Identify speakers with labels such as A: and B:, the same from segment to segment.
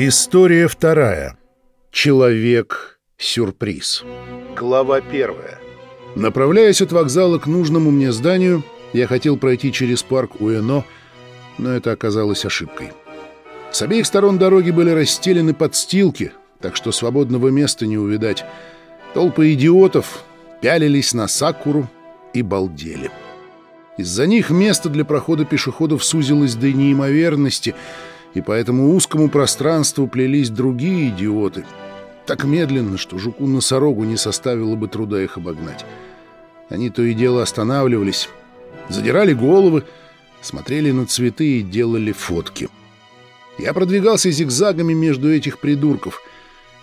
A: История вторая. Человек-сюрприз. Глава первая. Направляясь от вокзала к нужному мне зданию, я хотел пройти через парк Уэно, но это оказалось ошибкой. С обеих сторон дороги были расстелены подстилки, так что свободного места не увидать. Толпы идиотов пялились на Сакуру и балдели. Из-за них место для прохода пешеходов сузилось до неимоверности, и по этому узкому пространству плелись другие идиоты. Так медленно, что жуку-носорогу не составило бы труда их обогнать. Они то и дело останавливались, задирали головы, смотрели на цветы и делали фотки. Я продвигался зигзагами между этих придурков.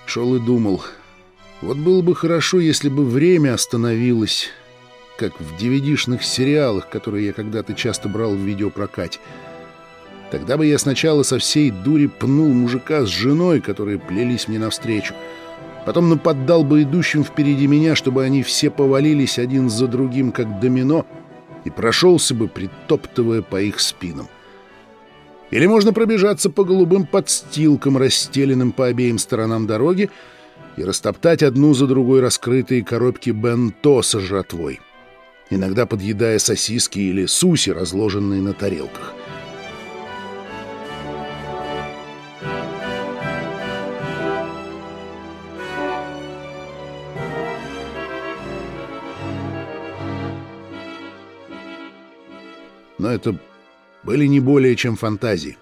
A: Шел и думал, вот было бы хорошо, если бы время остановилось как в DVD-шных сериалах, которые я когда-то часто брал в видеопрокате. Тогда бы я сначала со всей дури пнул мужика с женой, которые плелись мне навстречу. Потом нападал бы идущим впереди меня, чтобы они все повалились один за другим, как домино, и прошелся бы, притоптывая по их спинам. Или можно пробежаться по голубым подстилкам, расстеленным по обеим сторонам дороги, и растоптать одну за другой раскрытые коробки бенто со жратвой иногда подъедая сосиски или суси, разложенные на тарелках. Но это были не более чем фантазии.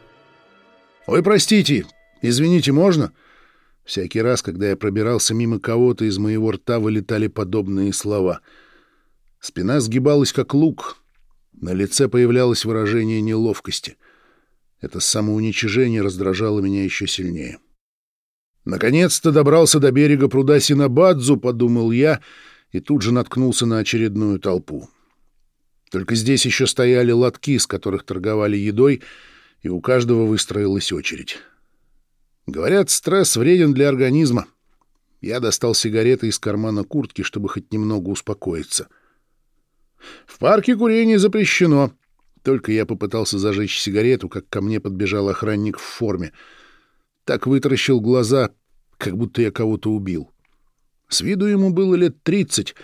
A: «Ой, простите, извините, можно?» Всякий раз, когда я пробирался мимо кого-то, из моего рта вылетали подобные слова — Спина сгибалась, как лук. На лице появлялось выражение неловкости. Это самоуничижение раздражало меня еще сильнее. «Наконец-то добрался до берега пруда Синабадзу», — подумал я, и тут же наткнулся на очередную толпу. Только здесь еще стояли лотки, с которых торговали едой, и у каждого выстроилась очередь. Говорят, стресс вреден для организма. Я достал сигареты из кармана куртки, чтобы хоть немного успокоиться — в парке курение запрещено. Только я попытался зажечь сигарету, как ко мне подбежал охранник в форме. Так вытаращил глаза, как будто я кого-то убил. С виду ему было лет тридцать.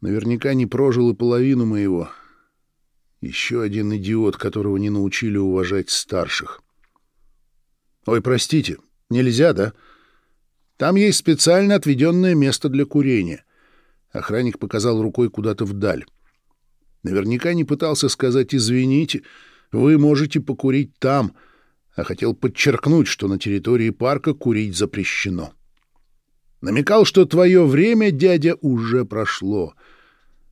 A: Наверняка не прожил и половину моего. Еще один идиот, которого не научили уважать старших. «Ой, простите, нельзя, да? Там есть специально отведенное место для курения». Охранник показал рукой куда-то вдаль. Наверняка не пытался сказать «извините, вы можете покурить там», а хотел подчеркнуть, что на территории парка курить запрещено. Намекал, что твое время, дядя, уже прошло.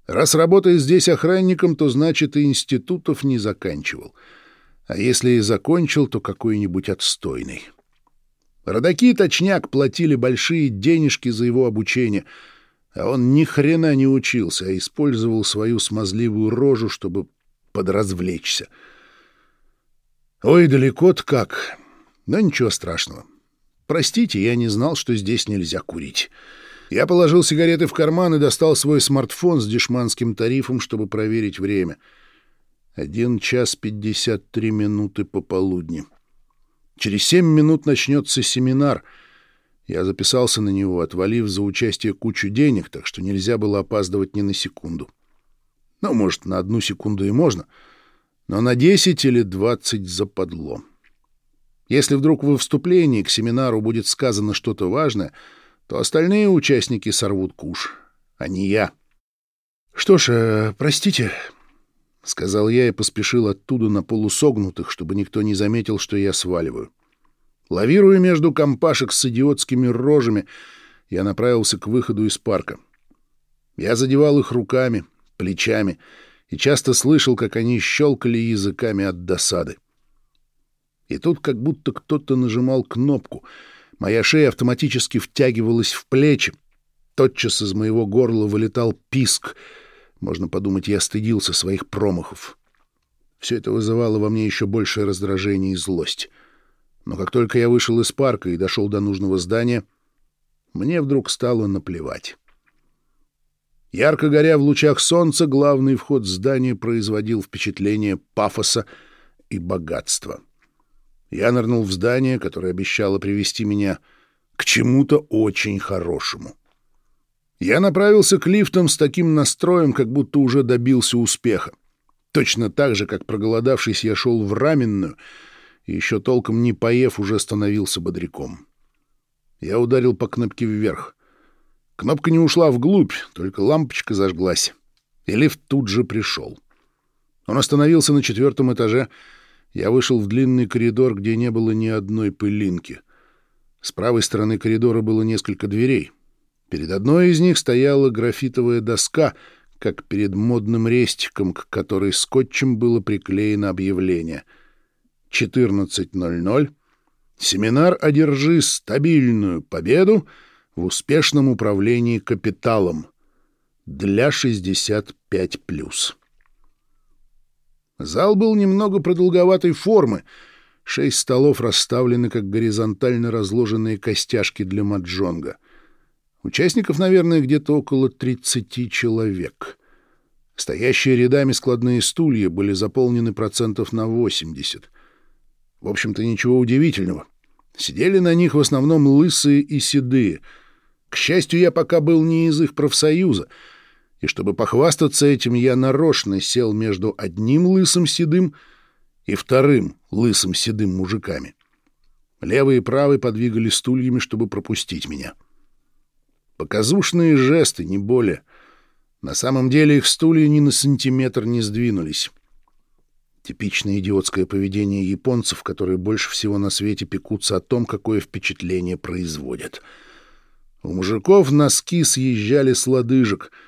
A: Раз работаешь здесь охранником, то значит и институтов не заканчивал. А если и закончил, то какой-нибудь отстойный. Родаки точняк платили большие денежки за его обучение — а он ни хрена не учился, а использовал свою смазливую рожу, чтобы подразвлечься. Ой, далеко-то как. Но ничего страшного. Простите, я не знал, что здесь нельзя курить. Я положил сигареты в карман и достал свой смартфон с дешманским тарифом, чтобы проверить время. Один час пятьдесят три минуты пополудни. Через семь минут начнется семинар — я записался на него, отвалив за участие кучу денег, так что нельзя было опаздывать ни на секунду. Ну, может, на одну секунду и можно, но на десять или двадцать западло. Если вдруг во вступлении к семинару будет сказано что-то важное, то остальные участники сорвут куш, а не я. — Что ж, э, простите, — сказал я и поспешил оттуда на полусогнутых, чтобы никто не заметил, что я сваливаю. Лавируя между компашек с идиотскими рожами, я направился к выходу из парка. Я задевал их руками, плечами и часто слышал, как они щелкали языками от досады. И тут как будто кто-то нажимал кнопку. Моя шея автоматически втягивалась в плечи. Тотчас из моего горла вылетал писк. Можно подумать, я стыдился своих промахов. Все это вызывало во мне еще большее раздражение и злость. Но как только я вышел из парка и дошел до нужного здания, мне вдруг стало наплевать. Ярко горя в лучах солнца, главный вход в здание производил впечатление пафоса и богатства. Я нырнул в здание, которое обещало привести меня к чему-то очень хорошему. Я направился к лифтам с таким настроем, как будто уже добился успеха. Точно так же, как проголодавшись, я шел в раменную, и еще толком не поев, уже становился бодряком. Я ударил по кнопке вверх. Кнопка не ушла вглубь, только лампочка зажглась, и лифт тут же пришел. Он остановился на четвертом этаже. Я вышел в длинный коридор, где не было ни одной пылинки. С правой стороны коридора было несколько дверей. Перед одной из них стояла графитовая доска, как перед модным рестиком, к которой скотчем было приклеено объявление. 14.00. Семинар «Одержи стабильную победу» в успешном управлении капиталом для 65+. Зал был немного продолговатой формы. Шесть столов расставлены, как горизонтально разложенные костяшки для маджонга. Участников, наверное, где-то около 30 человек. Стоящие рядами складные стулья были заполнены процентов на 80. В общем-то, ничего удивительного. Сидели на них в основном лысые и седые. К счастью, я пока был не из их профсоюза — и чтобы похвастаться этим, я нарочно сел между одним лысым седым и вторым лысым седым мужиками. Левый и правый подвигали стульями, чтобы пропустить меня. Показушные жесты, не более. На самом деле их стулья ни на сантиметр не сдвинулись. Типичное идиотское поведение японцев, которые больше всего на свете пекутся о том, какое впечатление производят. У мужиков носки съезжали с лодыжек —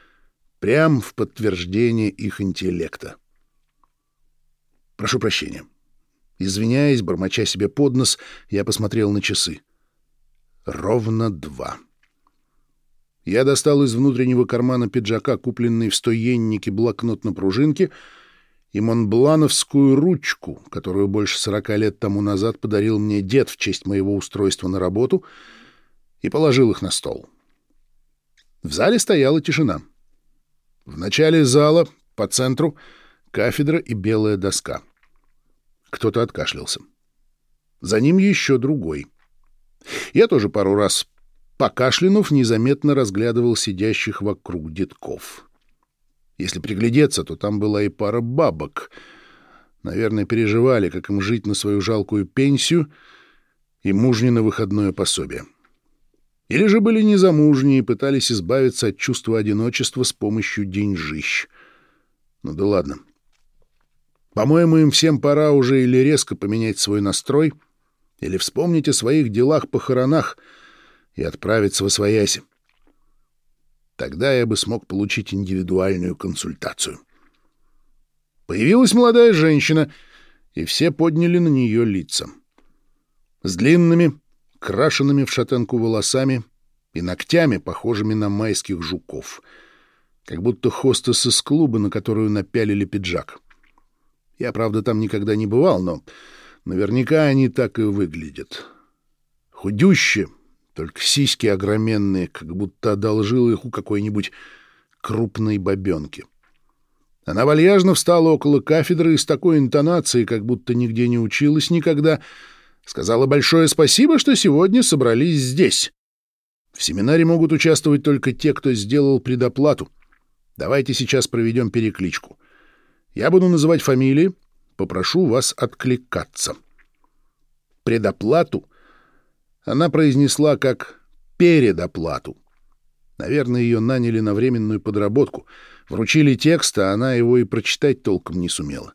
A: Прям в подтверждение их интеллекта. Прошу прощения. Извиняясь, бормоча себе под нос, я посмотрел на часы. Ровно два. Я достал из внутреннего кармана пиджака, купленный в стоеннике блокнот на пружинке, и монблановскую ручку, которую больше сорока лет тому назад подарил мне дед в честь моего устройства на работу, и положил их на стол. В зале стояла тишина. — в начале зала, по центру, кафедра и белая доска. Кто-то откашлялся. За ним еще другой. Я тоже пару раз, покашлянув, незаметно разглядывал сидящих вокруг детков. Если приглядеться, то там была и пара бабок. Наверное, переживали, как им жить на свою жалкую пенсию и мужнино выходное пособие. — или же были незамужние и пытались избавиться от чувства одиночества с помощью деньжищ. Ну да ладно. По-моему, им всем пора уже или резко поменять свой настрой, или вспомнить о своих делах-похоронах и отправиться во свояси. Тогда я бы смог получить индивидуальную консультацию. Появилась молодая женщина, и все подняли на нее лица. С длинными, крашенными в шатенку волосами и ногтями, похожими на майских жуков. Как будто хостес из клуба, на которую напялили пиджак. Я, правда, там никогда не бывал, но наверняка они так и выглядят. Худющие, только сиськи огроменные, как будто одолжил их у какой-нибудь крупной бабенки. Она вальяжно встала около кафедры и с такой интонацией, как будто нигде не училась никогда, — Сказала большое спасибо, что сегодня собрались здесь. В семинаре могут участвовать только те, кто сделал предоплату. Давайте сейчас проведем перекличку. Я буду называть фамилии, попрошу вас откликаться. Предоплату она произнесла как передоплату. Наверное, ее наняли на временную подработку. Вручили текст, а она его и прочитать толком не сумела.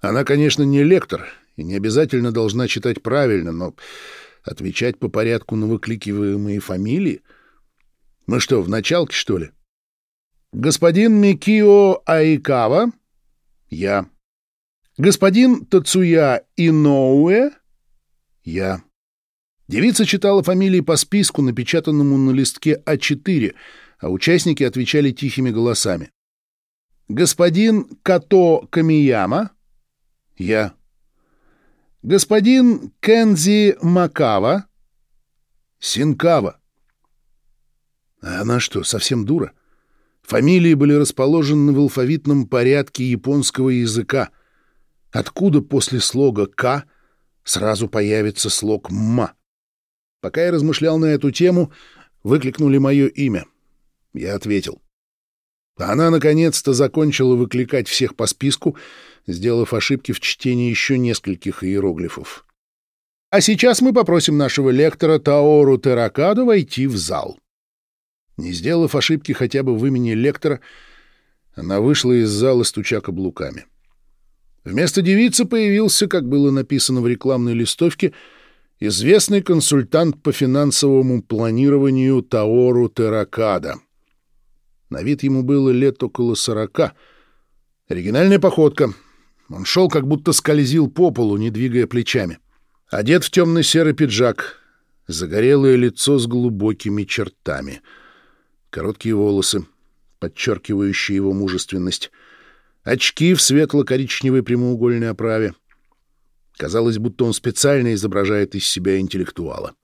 A: Она, конечно, не лектор и не обязательно должна читать правильно, но отвечать по порядку на выкликиваемые фамилии? Мы что, в началке, что ли? Господин Микио Айкава? Я. Господин Тацуя Иноуэ? Я. Девица читала фамилии по списку, напечатанному на листке А4, а участники отвечали тихими голосами. «Господин Като Камияма?» «Я». Господин Кензи Макава? Синкава. А она что, совсем дура? Фамилии были расположены в алфавитном порядке японского языка. Откуда после слога «К» сразу появится слог «ма». Пока я размышлял на эту тему, выкликнули мое имя. Я ответил. Она наконец-то закончила выкликать всех по списку, сделав ошибки в чтении еще нескольких иероглифов. А сейчас мы попросим нашего лектора Таору Теракаду войти в зал. Не сделав ошибки хотя бы в имени лектора, она вышла из зала, стуча каблуками. Вместо девицы появился, как было написано в рекламной листовке, известный консультант по финансовому планированию Таору Теракада. На вид ему было лет около сорока. Оригинальная походка. Он шел, как будто скользил по полу, не двигая плечами. Одет в темный серый пиджак, загорелое лицо с глубокими чертами, короткие волосы, подчеркивающие его мужественность — очки в светло-коричневой прямоугольной оправе. Казалось, будто он специально изображает из себя интеллектуала.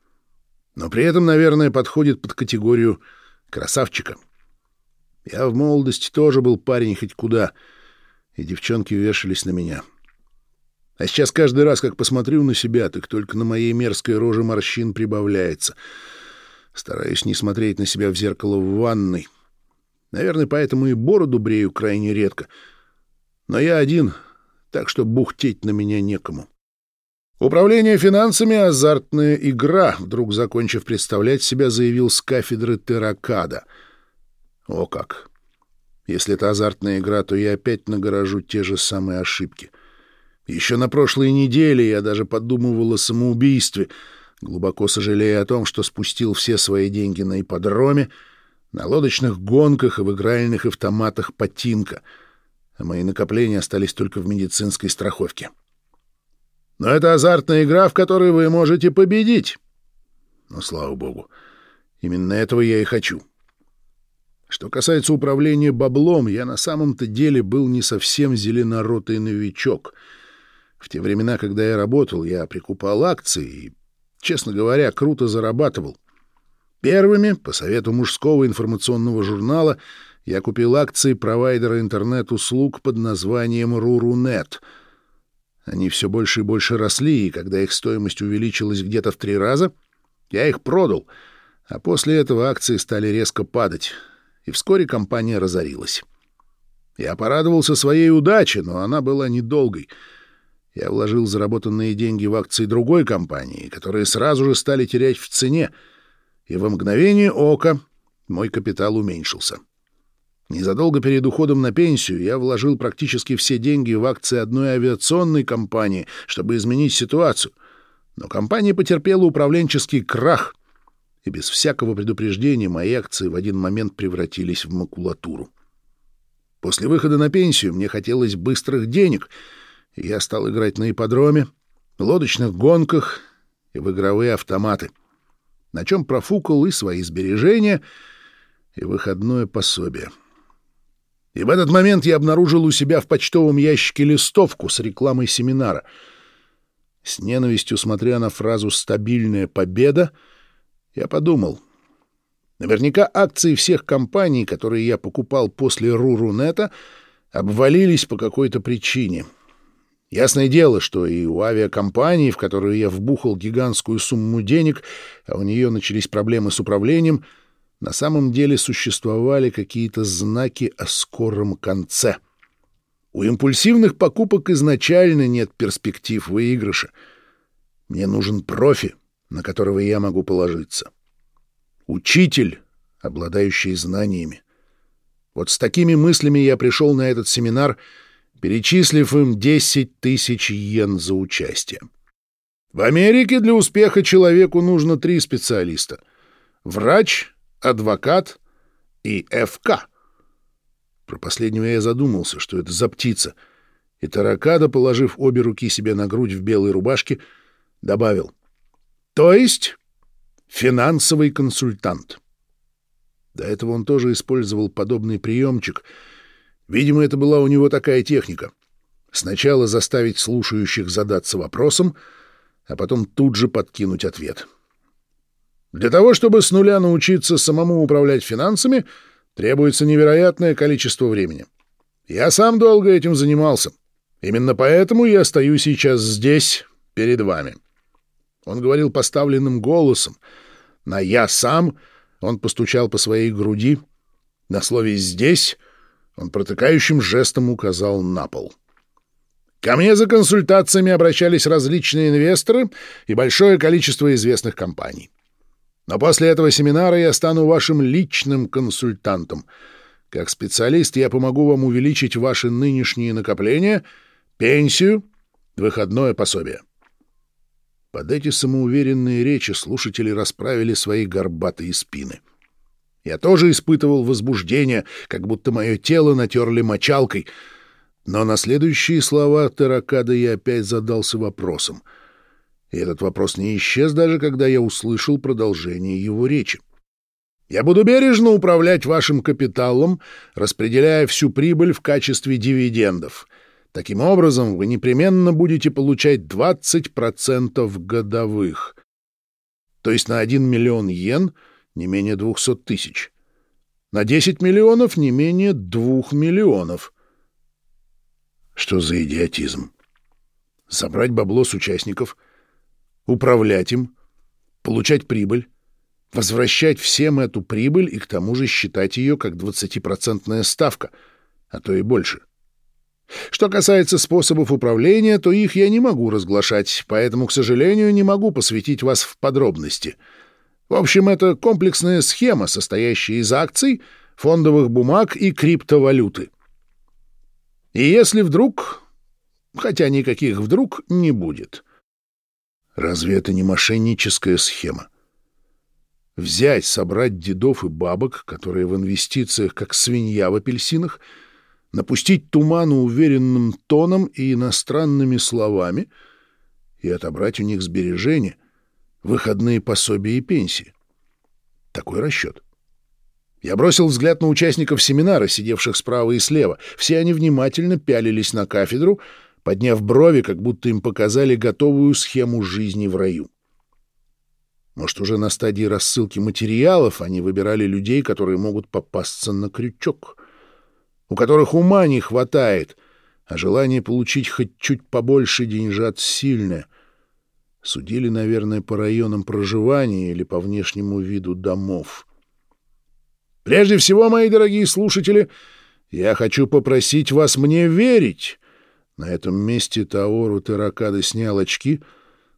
A: Но при этом, наверное, подходит под категорию красавчика. Я в молодости тоже был парень хоть куда, и девчонки вешались на меня. А сейчас каждый раз, как посмотрю на себя, так только на моей мерзкой роже морщин прибавляется. Стараюсь не смотреть на себя в зеркало в ванной. Наверное, поэтому и бороду брею крайне редко — но я один, так что бухтеть на меня некому. Управление финансами — азартная игра, вдруг закончив представлять себя, заявил с кафедры Терракада. О как! Если это азартная игра, то я опять нагоражу те же самые ошибки. Еще на прошлой неделе я даже подумывал о самоубийстве, глубоко сожалея о том, что спустил все свои деньги на ипподроме, на лодочных гонках и в игральных автоматах «Патинка», а мои накопления остались только в медицинской страховке. Но это азартная игра, в которой вы можете победить. Но, слава богу, именно этого я и хочу. Что касается управления баблом, я на самом-то деле был не совсем зеленоротый новичок. В те времена, когда я работал, я прикупал акции и, честно говоря, круто зарабатывал. Первыми, по совету мужского информационного журнала, я купил акции провайдера интернет-услуг под названием «Рурунет». Они все больше и больше росли, и когда их стоимость увеличилась где-то в три раза, я их продал, а после этого акции стали резко падать, и вскоре компания разорилась. Я порадовался своей удаче, но она была недолгой. Я вложил заработанные деньги в акции другой компании, которые сразу же стали терять в цене, и во мгновение ока мой капитал уменьшился. — Незадолго перед уходом на пенсию я вложил практически все деньги в акции одной авиационной компании, чтобы изменить ситуацию. Но компания потерпела управленческий крах, и без всякого предупреждения мои акции в один момент превратились в макулатуру. После выхода на пенсию мне хотелось быстрых денег, и я стал играть на ипподроме, лодочных гонках и в игровые автоматы, на чем профукал и свои сбережения, и выходное пособие — и в этот момент я обнаружил у себя в почтовом ящике листовку с рекламой семинара. С ненавистью смотря на фразу «стабильная победа», я подумал. Наверняка акции всех компаний, которые я покупал после Рурунета, обвалились по какой-то причине. Ясное дело, что и у авиакомпании, в которую я вбухал гигантскую сумму денег, а у нее начались проблемы с управлением — на самом деле существовали какие-то знаки о скором конце. У импульсивных покупок изначально нет перспектив выигрыша. Мне нужен профи, на которого я могу положиться. Учитель, обладающий знаниями. Вот с такими мыслями я пришел на этот семинар, перечислив им 10 тысяч йен за участие. В Америке для успеха человеку нужно три специалиста — врач, адвокат и ФК. Про последнего я задумался, что это за птица, и Таракада, положив обе руки себе на грудь в белой рубашке, добавил. То есть финансовый консультант. До этого он тоже использовал подобный приемчик. Видимо, это была у него такая техника. Сначала заставить слушающих задаться вопросом, а потом тут же подкинуть ответ. — для того, чтобы с нуля научиться самому управлять финансами, требуется невероятное количество времени. Я сам долго этим занимался. Именно поэтому я стою сейчас здесь, перед вами. Он говорил поставленным голосом. На «я сам» он постучал по своей груди. На слове «здесь» он протыкающим жестом указал на пол. Ко мне за консультациями обращались различные инвесторы и большое количество известных компаний. Но после этого семинара я стану вашим личным консультантом. Как специалист я помогу вам увеличить ваши нынешние накопления, пенсию, выходное пособие. Под эти самоуверенные речи слушатели расправили свои горбатые спины. Я тоже испытывал возбуждение, как будто мое тело натерли мочалкой — но на следующие слова Теракада я опять задался вопросом. И этот вопрос не исчез даже, когда я услышал продолжение его речи. «Я буду бережно управлять вашим капиталом, распределяя всю прибыль в качестве дивидендов. Таким образом, вы непременно будете получать 20% годовых. То есть на 1 миллион йен не менее 200 тысяч. На 10 миллионов не менее 2 миллионов». Что за идиотизм? Собрать бабло с участников, управлять им, получать прибыль, возвращать всем эту прибыль и к тому же считать ее как 20% ставка, а то и больше. Что касается способов управления, то их я не могу разглашать, поэтому, к сожалению, не могу посвятить вас в подробности. В общем, это комплексная схема, состоящая из акций, фондовых бумаг и криптовалюты. И если вдруг... Хотя никаких вдруг не будет. Разве это не мошенническая схема? Взять, собрать дедов и бабок, которые в инвестициях как свинья в апельсинах, напустить туману уверенным тоном и иностранными словами и отобрать у них сбережения, выходные пособия и пенсии. Такой расчет. Я бросил взгляд на участников семинара, сидевших справа и слева. Все они внимательно пялились на кафедру, подняв брови, как будто им показали готовую схему жизни в раю. Может, уже на стадии рассылки материалов они выбирали людей, которые могут попасться на крючок, у которых ума не хватает, а желание получить хоть чуть побольше деньжат сильное. Судили, наверное, по районам проживания или по внешнему виду домов. — Прежде всего, мои дорогие слушатели, я хочу попросить вас мне верить. На этом месте Таору Теракада снял очки,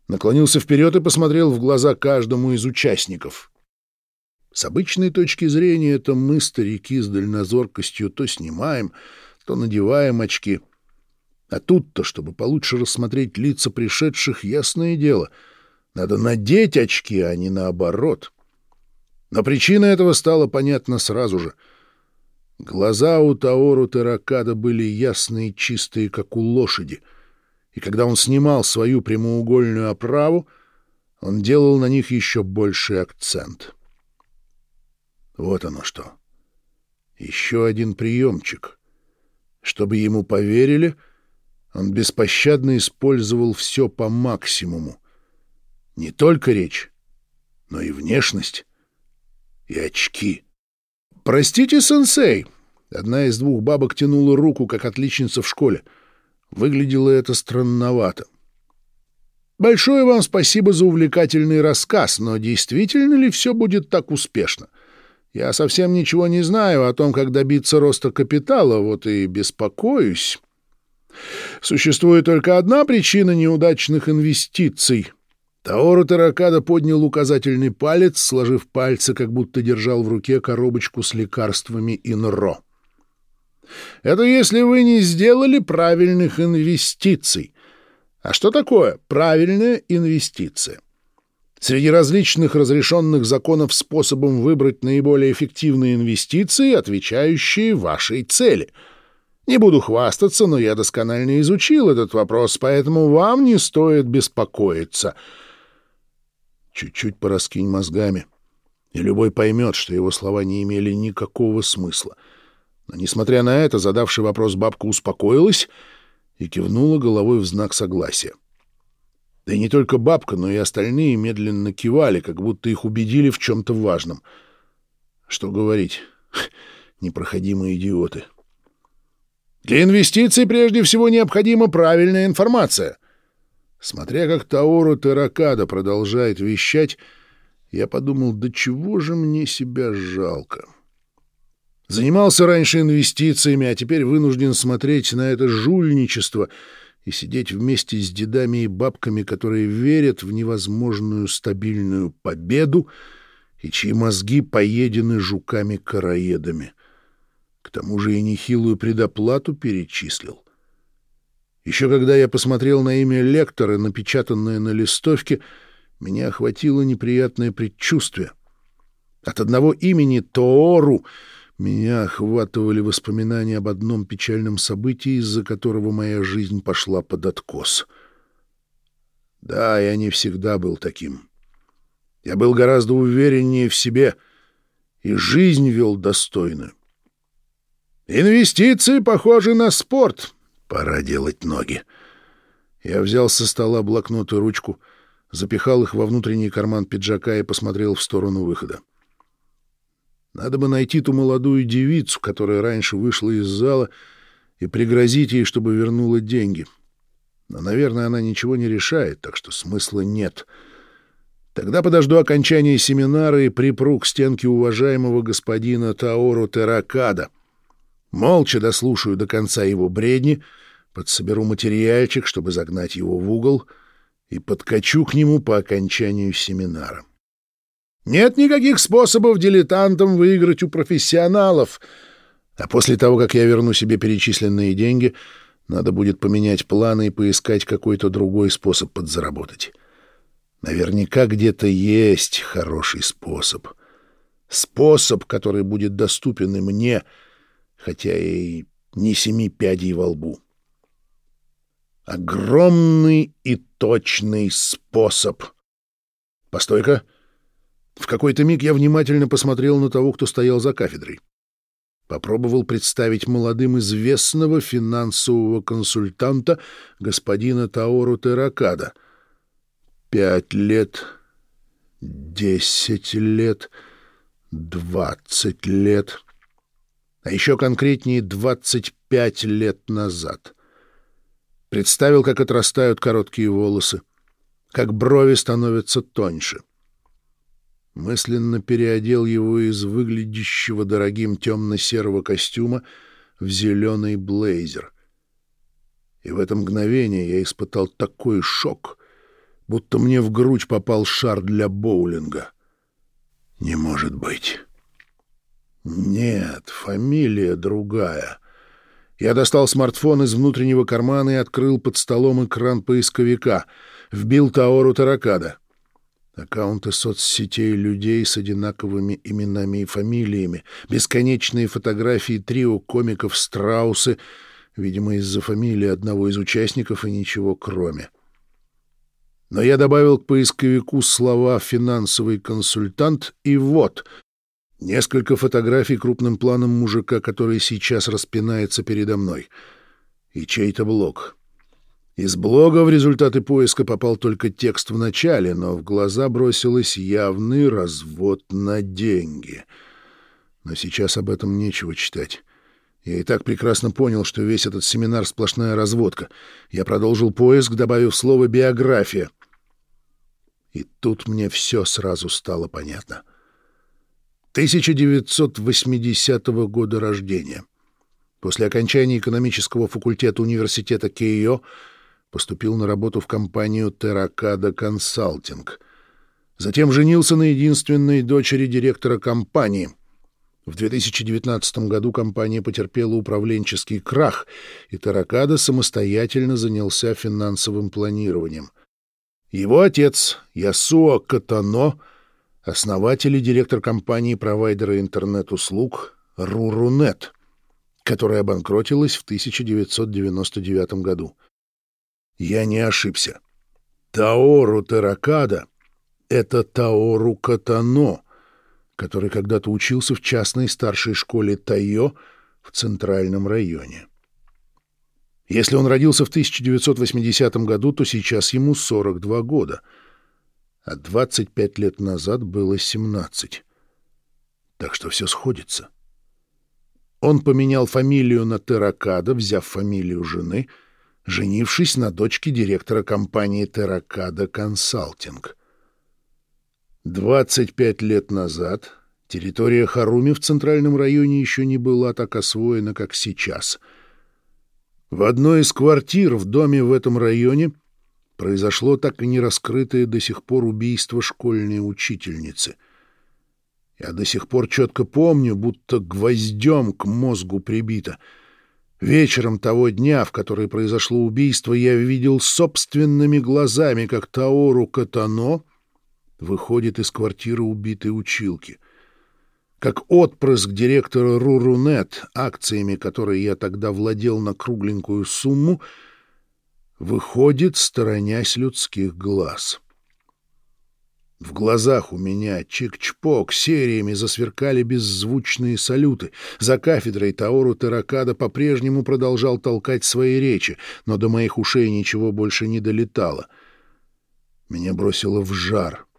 A: наклонился вперед и посмотрел в глаза каждому из участников. С обычной точки зрения это мы, старики, с дальнозоркостью то снимаем, то надеваем очки. А тут-то, чтобы получше рассмотреть лица пришедших, ясное дело, надо надеть очки, а не наоборот. Но причина этого стала понятна сразу же. Глаза у Таору Теракада были ясные и чистые, как у лошади, и когда он снимал свою прямоугольную оправу, он делал на них еще больший акцент. Вот оно что. Еще один приемчик. Чтобы ему поверили, он беспощадно использовал все по максимуму. Не только речь, но и внешность и очки. «Простите, сенсей!» Одна из двух бабок тянула руку, как отличница в школе. Выглядело это странновато. «Большое вам спасибо за увлекательный рассказ, но действительно ли все будет так успешно? Я совсем ничего не знаю о том, как добиться роста капитала, вот и беспокоюсь. Существует только одна причина неудачных инвестиций — Таору Таракада поднял указательный палец, сложив пальцы, как будто держал в руке коробочку с лекарствами Инро. «Это если вы не сделали правильных инвестиций. А что такое правильная инвестиция? Среди различных разрешенных законов способом выбрать наиболее эффективные инвестиции, отвечающие вашей цели. Не буду хвастаться, но я досконально изучил этот вопрос, поэтому вам не стоит беспокоиться». Чуть-чуть пораскинь мозгами, и любой поймет, что его слова не имели никакого смысла. Но, несмотря на это, задавший вопрос бабка успокоилась и кивнула головой в знак согласия. Да и не только бабка, но и остальные медленно кивали, как будто их убедили в чем-то важном. Что говорить? Непроходимые идиоты. Для инвестиций прежде всего необходима правильная информация — Смотря как Таору Теракада продолжает вещать, я подумал, до чего же мне себя жалко. Занимался раньше инвестициями, а теперь вынужден смотреть на это жульничество и сидеть вместе с дедами и бабками, которые верят в невозможную стабильную победу и чьи мозги поедены жуками-караедами. К тому же и нехилую предоплату перечислил. Еще когда я посмотрел на имя лектора, напечатанное на листовке, меня охватило неприятное предчувствие. От одного имени Тоору меня охватывали воспоминания об одном печальном событии, из-за которого моя жизнь пошла под откос. Да, я не всегда был таким. Я был гораздо увереннее в себе и жизнь вел достойную. Инвестиции похожи на спорт, Пора делать ноги. Я взял со стола блокнот и ручку, запихал их во внутренний карман пиджака и посмотрел в сторону выхода. Надо бы найти ту молодую девицу, которая раньше вышла из зала, и пригрозить ей, чтобы вернула деньги. Но, наверное, она ничего не решает, так что смысла нет. Тогда подожду окончания семинара и припру к стенке уважаемого господина Таору Теракада — Молча дослушаю до конца его бредни, подсоберу материальчик, чтобы загнать его в угол, и подкачу к нему по окончанию семинара. Нет никаких способов дилетантам выиграть у профессионалов. А после того, как я верну себе перечисленные деньги, надо будет поменять планы и поискать какой-то другой способ подзаработать. Наверняка где-то есть хороший способ. Способ, который будет доступен и мне — хотя и не семи пядей во лбу. Огромный и точный способ. Постой-ка. В какой-то миг я внимательно посмотрел на того, кто стоял за кафедрой. Попробовал представить молодым известного финансового консультанта господина Таору Теракада. Пять лет, десять лет, двадцать лет — а еще конкретнее 25 лет назад. Представил, как отрастают короткие волосы, как брови становятся тоньше. Мысленно переодел его из выглядящего дорогим темно-серого костюма в зеленый блейзер. И в это мгновение я испытал такой шок, будто мне в грудь попал шар для боулинга. Не может быть. Нет, фамилия другая. Я достал смартфон из внутреннего кармана и открыл под столом экран поисковика. Вбил Таору Таракада. Аккаунты соцсетей людей с одинаковыми именами и фамилиями, бесконечные фотографии трио комиков Страусы, видимо, из-за фамилии одного из участников и ничего кроме. Но я добавил к поисковику слова «финансовый консультант» и вот — Несколько фотографий крупным планом мужика, который сейчас распинается передо мной. И чей-то блог. Из блога в результаты поиска попал только текст в начале, но в глаза бросилось явный развод на деньги. Но сейчас об этом нечего читать. Я и так прекрасно понял, что весь этот семинар — сплошная разводка. Я продолжил поиск, добавив слово «биография». И тут мне все сразу стало понятно — 1980 года рождения. После окончания экономического факультета университета Кейо поступил на работу в компанию Терракада Консалтинг. Затем женился на единственной дочери директора компании. В 2019 году компания потерпела управленческий крах, и Терракада самостоятельно занялся финансовым планированием. Его отец, Ясуо Катано, — основатель и директор компании-провайдера интернет-услуг «Рурунет», которая обанкротилась в 1999 году. Я не ошибся. Таору Теракада — это Таору Катано, который когда-то учился в частной старшей школе Тайо в Центральном районе. Если он родился в 1980 году, то сейчас ему 42 года — а 25 лет назад было 17. Так что все сходится. Он поменял фамилию на Терракада, взяв фамилию жены, женившись на дочке директора компании «Терракада Консалтинг». 25 лет назад территория Харуми в центральном районе еще не была так освоена, как сейчас. В одной из квартир в доме в этом районе произошло так и не раскрытое до сих пор убийство школьной учительницы. Я до сих пор четко помню, будто гвоздем к мозгу прибито. Вечером того дня, в который произошло убийство, я видел собственными глазами, как Таору Катано — выходит из квартиры убитой училки. Как отпрыск директора Рурунет, акциями которой я тогда владел на кругленькую сумму, выходит, сторонясь людских глаз. В глазах у меня чик-чпок сериями засверкали беззвучные салюты. За кафедрой Таору Теракада по-прежнему продолжал толкать свои речи, но до моих ушей ничего больше не долетало. Меня бросило в жар —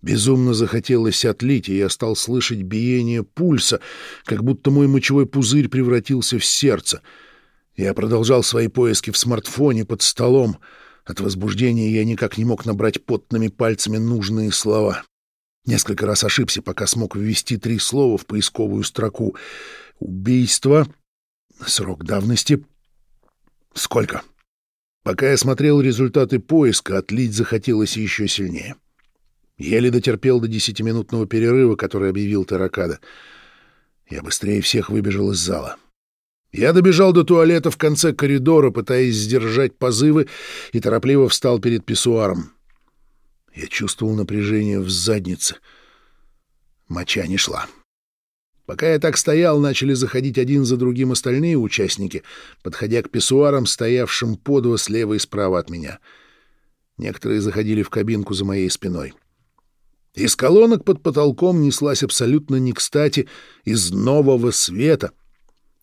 A: Безумно захотелось отлить, и я стал слышать биение пульса, как будто мой мочевой пузырь превратился в сердце. Я продолжал свои поиски в смартфоне под столом. От возбуждения я никак не мог набрать потными пальцами нужные слова. Несколько раз ошибся, пока смог ввести три слова в поисковую строку. «Убийство», «Срок давности», «Сколько?» Пока я смотрел результаты поиска, отлить захотелось еще сильнее. — Еле дотерпел до десятиминутного перерыва, который объявил Таракада. Я быстрее всех выбежал из зала. Я добежал до туалета в конце коридора, пытаясь сдержать позывы, и торопливо встал перед писсуаром. Я чувствовал напряжение в заднице. Моча не шла. Пока я так стоял, начали заходить один за другим остальные участники, подходя к писсуарам, стоявшим по два слева и справа от меня. Некоторые заходили в кабинку за моей спиной. — из колонок под потолком неслась абсолютно не кстати из нового света.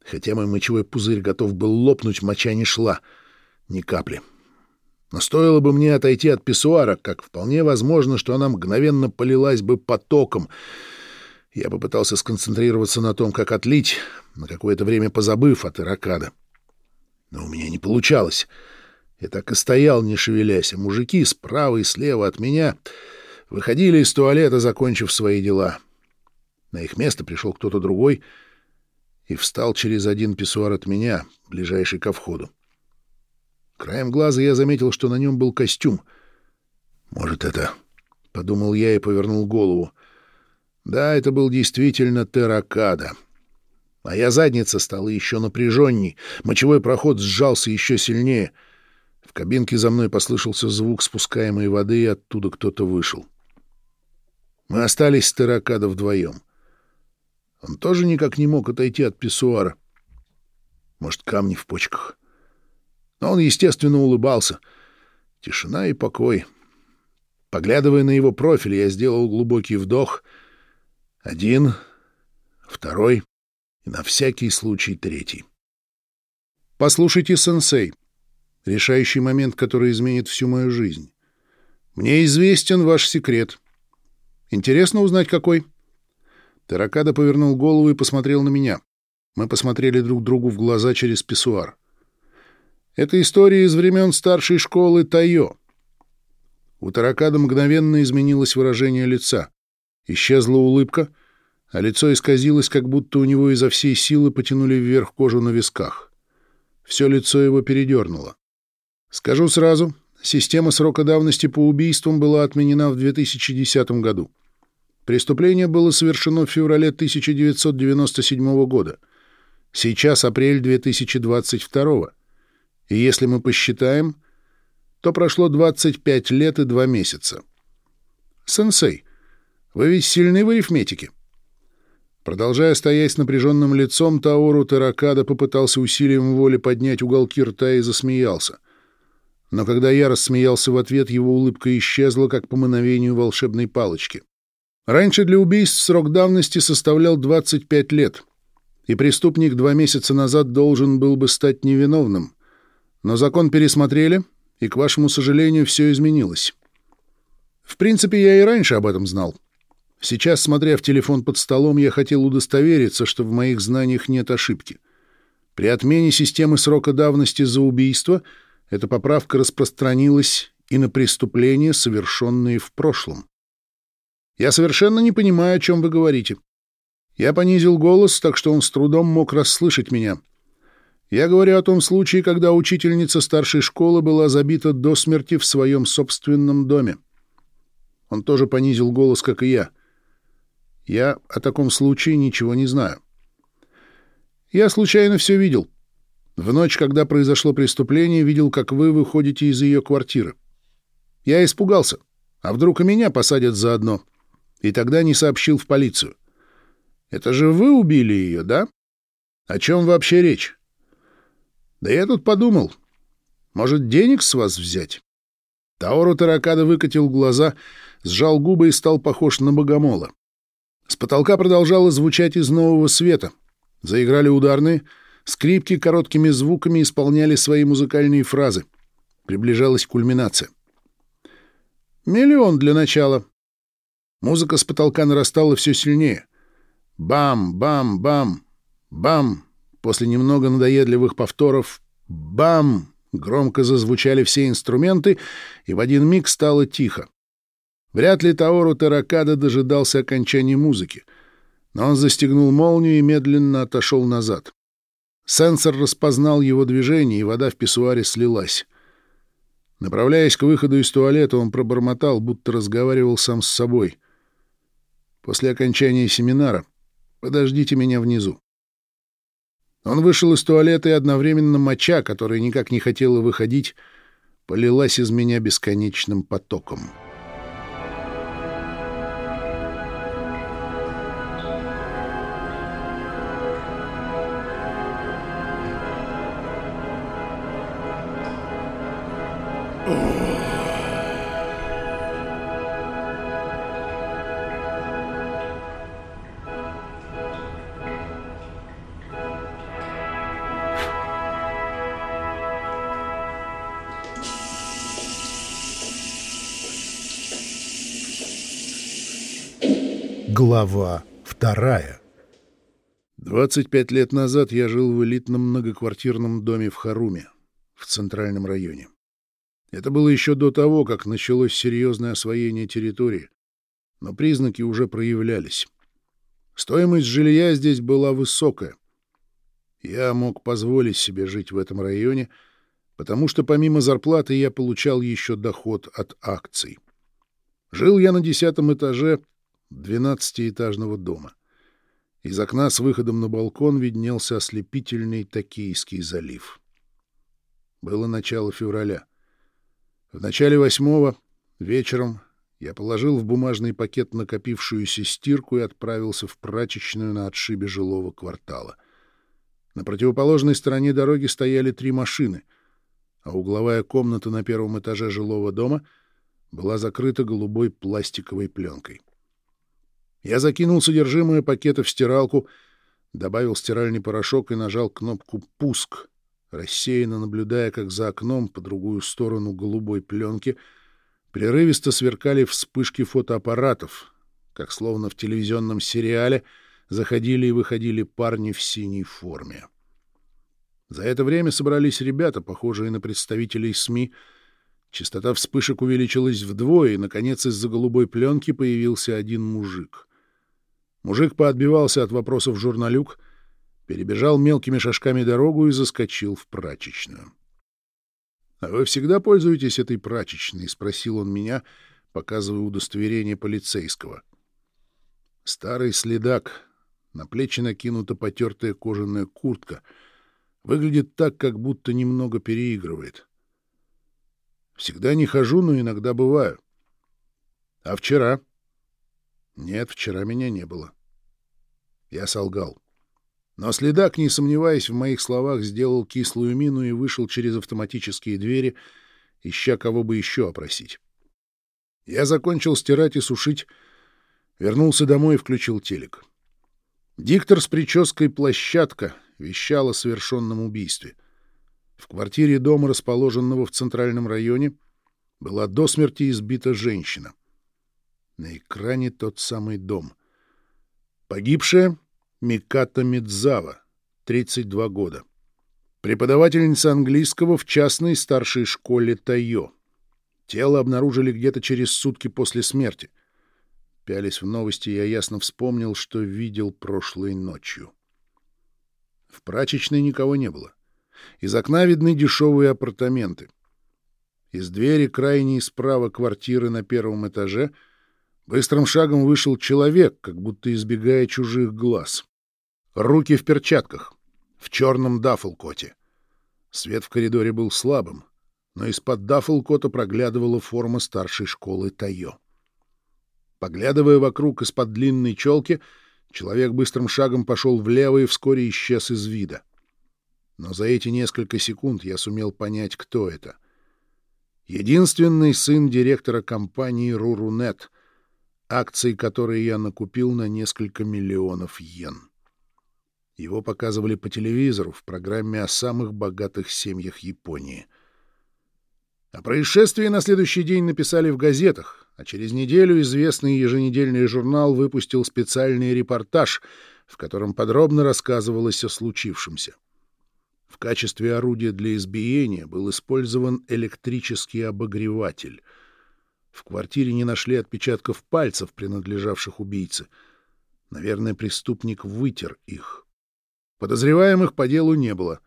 A: Хотя мой мочевой пузырь готов был лопнуть, моча не шла. Ни капли. Но стоило бы мне отойти от писсуара, как вполне возможно, что она мгновенно полилась бы потоком. Я попытался сконцентрироваться на том, как отлить, на какое-то время позабыв от иракада. Но у меня не получалось. Я так и стоял, не шевелясь, а мужики справа и слева от меня выходили из туалета, закончив свои дела. На их место пришел кто-то другой и встал через один писсуар от меня, ближайший ко входу. Краем глаза я заметил, что на нем был костюм. «Может, это...» — подумал я и повернул голову. Да, это был действительно терракада. Моя задница стала еще напряженней, мочевой проход сжался еще сильнее. В кабинке за мной послышался звук спускаемой воды, и оттуда кто-то вышел. Мы остались с Терракадо вдвоем. Он тоже никак не мог отойти от писсуара. Может, камни в почках. Но он, естественно, улыбался. Тишина и покой. Поглядывая на его профиль, я сделал глубокий вдох. Один, второй и на всякий случай третий. «Послушайте, сенсей, решающий момент, который изменит всю мою жизнь. Мне известен ваш секрет». Интересно узнать, какой?» Таракада повернул голову и посмотрел на меня. Мы посмотрели друг другу в глаза через писсуар. «Это история из времен старшей школы Тайо». У Таракада мгновенно изменилось выражение лица. Исчезла улыбка, а лицо исказилось, как будто у него изо всей силы потянули вверх кожу на висках. Все лицо его передернуло. «Скажу сразу, система срока давности по убийствам была отменена в 2010 году. Преступление было совершено в феврале 1997 года. Сейчас апрель 2022. И если мы посчитаем, то прошло 25 лет и 2 месяца. Сенсей, вы ведь сильны в арифметике? Продолжая стоять с напряженным лицом, Таору Теракада попытался усилием воли поднять уголки рта и засмеялся. Но когда я рассмеялся в ответ, его улыбка исчезла, как по мановению волшебной палочки. Раньше для убийств срок давности составлял 25 лет, и преступник два месяца назад должен был бы стать невиновным. Но закон пересмотрели, и, к вашему сожалению, все изменилось. В принципе, я и раньше об этом знал. Сейчас, смотря в телефон под столом, я хотел удостовериться, что в моих знаниях нет ошибки. При отмене системы срока давности за убийство эта поправка распространилась и на преступления, совершенные в прошлом. Я совершенно не понимаю, о чем вы говорите. Я понизил голос, так что он с трудом мог расслышать меня. Я говорю о том случае, когда учительница старшей школы была забита до смерти в своем собственном доме. Он тоже понизил голос, как и я. Я о таком случае ничего не знаю. Я случайно все видел. В ночь, когда произошло преступление, видел, как вы выходите из ее квартиры. Я испугался. А вдруг и меня посадят заодно? И тогда не сообщил в полицию. Это же вы убили ее, да? О чем вообще речь? Да я тут подумал. Может, денег с вас взять? Таору Таракада выкатил глаза, сжал губы и стал похож на богомола. С потолка продолжало звучать из нового света. Заиграли ударные, скрипки короткими звуками исполняли свои музыкальные фразы. Приближалась кульминация. «Миллион для начала». Музыка с потолка нарастала все сильнее. Бам, бам. После немного надоедливых повторов «бам» громко зазвучали все инструменты, и в один миг стало тихо. Вряд ли Таору Таракада дожидался окончания музыки, но он застегнул молнию и медленно отошел назад. Сенсор распознал его движение, и вода в писсуаре слилась. Направляясь к выходу из туалета, он пробормотал, будто разговаривал сам с собой. После окончания семинара подождите меня внизу. Он вышел из туалета, и одновременно моча, которая никак не хотела выходить, полилась из меня бесконечным потоком.
B: Глава вторая
A: 25 лет назад я жил в элитном многоквартирном доме в Харуме, в центральном районе. Это было еще до того, как началось серьезное освоение территории, но признаки уже проявлялись. Стоимость жилья здесь была высокая. Я мог позволить себе жить в этом районе, потому что помимо зарплаты я получал еще доход от акций. Жил я на десятом этаже — двенадцатиэтажного дома. Из окна с выходом на балкон виднелся ослепительный Токийский залив. Было начало февраля. В начале восьмого, вечером, я положил в бумажный пакет накопившуюся стирку и отправился в прачечную на отшибе жилого квартала. На противоположной стороне дороги стояли три машины, а угловая комната на первом этаже жилого дома была закрыта голубой пластиковой пленкой. Я закинул содержимое пакета в стиралку, добавил стиральный порошок и нажал кнопку «Пуск», рассеянно наблюдая, как за окном по другую сторону голубой пленки прерывисто сверкали вспышки фотоаппаратов, как словно в телевизионном сериале заходили и выходили парни в синей форме. За это время собрались ребята, похожие на представителей СМИ. Частота вспышек увеличилась вдвое, и, наконец, из-за голубой пленки появился один мужик — Мужик поотбивался от вопросов журналюк, перебежал мелкими шажками дорогу и заскочил в прачечную. — А вы всегда пользуетесь этой прачечной? — спросил он меня, показывая удостоверение полицейского. Старый следак, на плечи накинута потертая кожаная куртка. Выглядит так, как будто немного переигрывает. Всегда не хожу, но иногда бываю. — А вчера? — Нет, вчера меня не было. Я солгал. Но следак, не сомневаясь в моих словах, сделал кислую мину и вышел через автоматические двери, ища кого бы еще опросить. Я закончил стирать и сушить, вернулся домой и включил телек. Диктор с прической «Площадка» вещал о совершенном убийстве. В квартире дома, расположенного в центральном районе, была до смерти избита женщина. На экране тот самый дом — Погибшая — Миката Мидзава, 32 года. Преподавательница английского в частной старшей школе Тайо. Тело обнаружили где-то через сутки после смерти. Пялись в новости, я ясно вспомнил, что видел прошлой ночью. В прачечной никого не было. Из окна видны дешевые апартаменты. Из двери крайней справа квартиры на первом этаже быстрым шагом вышел человек, как будто избегая чужих глаз. Руки в перчатках, в черном даффлкоте. Свет в коридоре был слабым, но из-под даффлкота проглядывала форма старшей школы Тайо. Поглядывая вокруг из-под длинной челки, человек быстрым шагом пошел влево и вскоре исчез из вида. Но за эти несколько секунд я сумел понять, кто это. Единственный сын директора компании «Рурунет», акции которой я накупил на несколько миллионов йен. Его показывали по телевизору в программе о самых богатых семьях Японии. О происшествии на следующий день написали в газетах, а через неделю известный еженедельный журнал выпустил специальный репортаж, в котором подробно рассказывалось о случившемся. В качестве орудия для избиения был использован электрический обогреватель. В квартире не нашли отпечатков пальцев, принадлежавших убийце. Наверное, преступник вытер их. Подозреваемых по делу не было.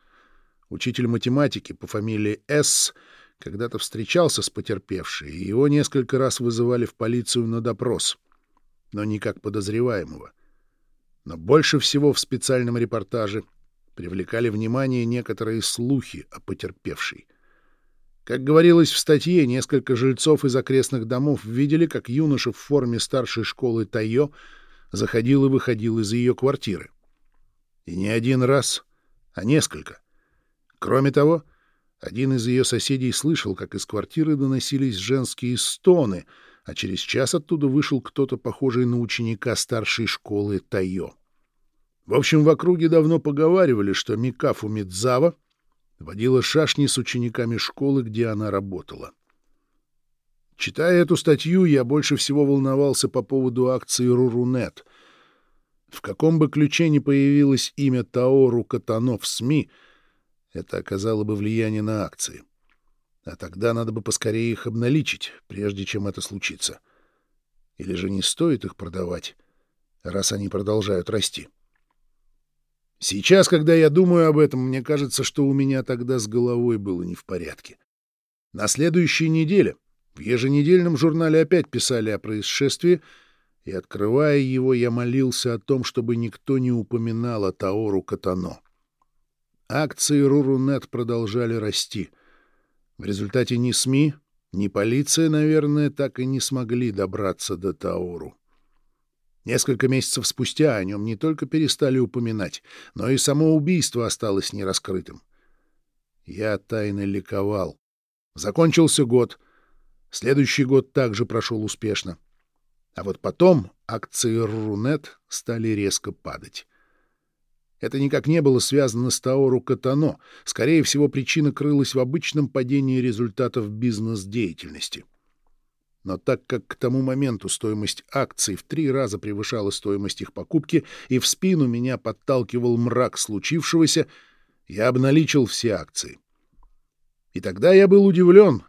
A: Учитель математики по фамилии С. когда-то встречался с потерпевшей, и его несколько раз вызывали в полицию на допрос, но не как подозреваемого. Но больше всего в специальном репортаже привлекали внимание некоторые слухи о потерпевшей. Как говорилось в статье, несколько жильцов из окрестных домов видели, как юноша в форме старшей школы Тайо заходил и выходил из ее квартиры. И не один раз, а несколько. Кроме того, один из ее соседей слышал, как из квартиры доносились женские стоны, а через час оттуда вышел кто-то, похожий на ученика старшей школы Тайо. В общем, в округе давно поговаривали, что Микафу Мидзава водила шашни с учениками школы, где она работала. Читая эту статью, я больше всего волновался по поводу акции «Рурунет», в каком бы ключе ни появилось имя Таору Катано в СМИ, это оказало бы влияние на акции. А тогда надо бы поскорее их обналичить, прежде чем это случится. Или же не стоит их продавать, раз они продолжают расти. Сейчас, когда я думаю об этом, мне кажется, что у меня тогда с головой было не в порядке. На следующей неделе в еженедельном журнале опять писали о происшествии, и, открывая его, я молился о том, чтобы никто не упоминал о Таору Катано. Акции Рурунет продолжали расти. В результате ни СМИ, ни полиция, наверное, так и не смогли добраться до Таору. Несколько месяцев спустя о нем не только перестали упоминать, но и само убийство осталось нераскрытым. Я тайно ликовал. Закончился год. Следующий год также прошел успешно. А вот потом акции Рунет стали резко падать. Это никак не было связано с Таору Катано. Скорее всего, причина крылась в обычном падении результатов бизнес-деятельности. Но так как к тому моменту стоимость акций в три раза превышала стоимость их покупки, и в спину меня подталкивал мрак случившегося, я обналичил все акции. И тогда я был удивлен.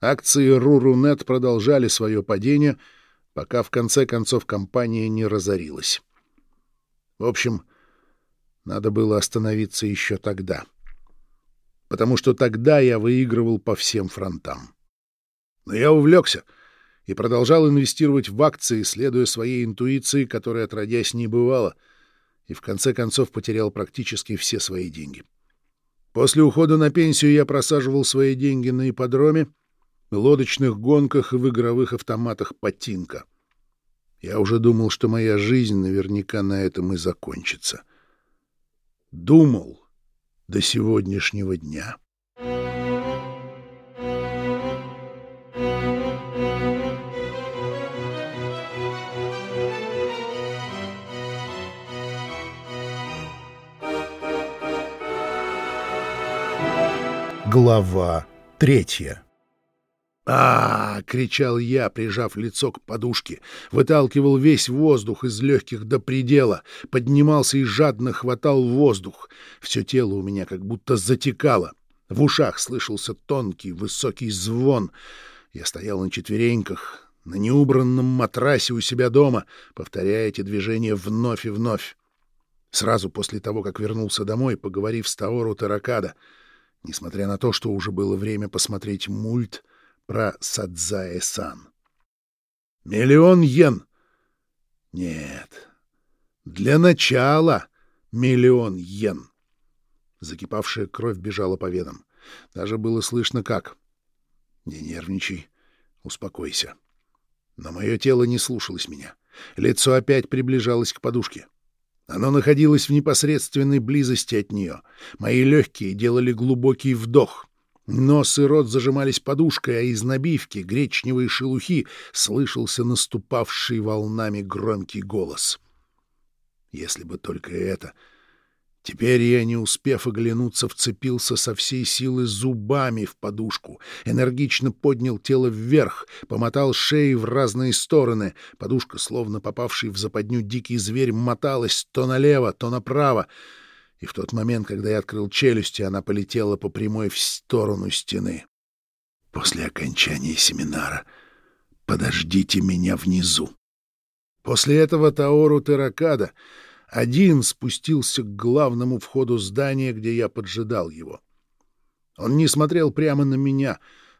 A: Акции Рурунет продолжали свое падение — пока в конце концов компания не разорилась. В общем, надо было остановиться еще тогда. Потому что тогда я выигрывал по всем фронтам. Но я увлекся и продолжал инвестировать в акции, следуя своей интуиции, которая отродясь не бывала, и в конце концов потерял практически все свои деньги. После ухода на пенсию я просаживал свои деньги на ипподроме, лодочных гонках и в игровых автоматах «Патинка». Я уже думал, что моя жизнь наверняка на этом и закончится. Думал до сегодняшнего дня.
B: Глава третья
A: а, — кричал я, прижав лицо к подушке. Выталкивал весь воздух из легких до предела, поднимался и жадно хватал воздух. Все тело у меня как будто затекало. В ушах слышался тонкий, высокий звон. Я стоял на четвереньках, на неубранном матрасе у себя дома, повторяя эти движения вновь и вновь. Сразу после того, как вернулся домой, поговорив с Таору Таракада, несмотря на то, что уже было время посмотреть мульт про Садзаэ-сан. Миллион йен! Нет. Для начала миллион йен. Закипавшая кровь бежала по венам. Даже было слышно как. Не нервничай, успокойся. Но мое тело не слушалось меня. Лицо опять приближалось к подушке. Оно находилось в непосредственной близости от нее. Мои легкие делали глубокий вдох. Нос и рот зажимались подушкой, а из набивки, гречневой шелухи, слышался наступавший волнами громкий голос. Если бы только это Теперь я, не успев оглянуться, вцепился со всей силы зубами в подушку, энергично поднял тело вверх, помотал шеи в разные стороны. Подушка, словно попавший в западню дикий зверь, моталась то налево, то направо. И в тот момент, когда я открыл челюсти, она полетела по прямой в сторону стены. После окончания семинара подождите меня внизу. После этого Таору Теракада один спустился к главному входу здания, где я поджидал его. Он не смотрел прямо на меня,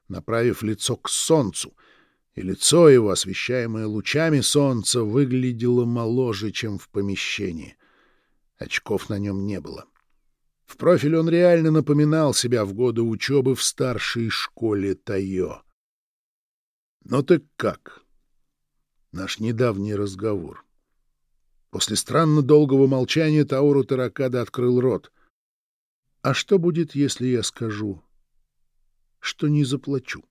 A: направив лицо к солнцу, и лицо его, освещаемое лучами солнца, выглядело моложе, чем в помещении. Очков на нем не было. В профиль он реально напоминал себя в годы учебы в старшей школе Тайо. «Ну ты как?» Наш недавний разговор — После странно долгого молчания Тауру Таракада открыл рот. — А что будет, если я скажу, что не заплачу?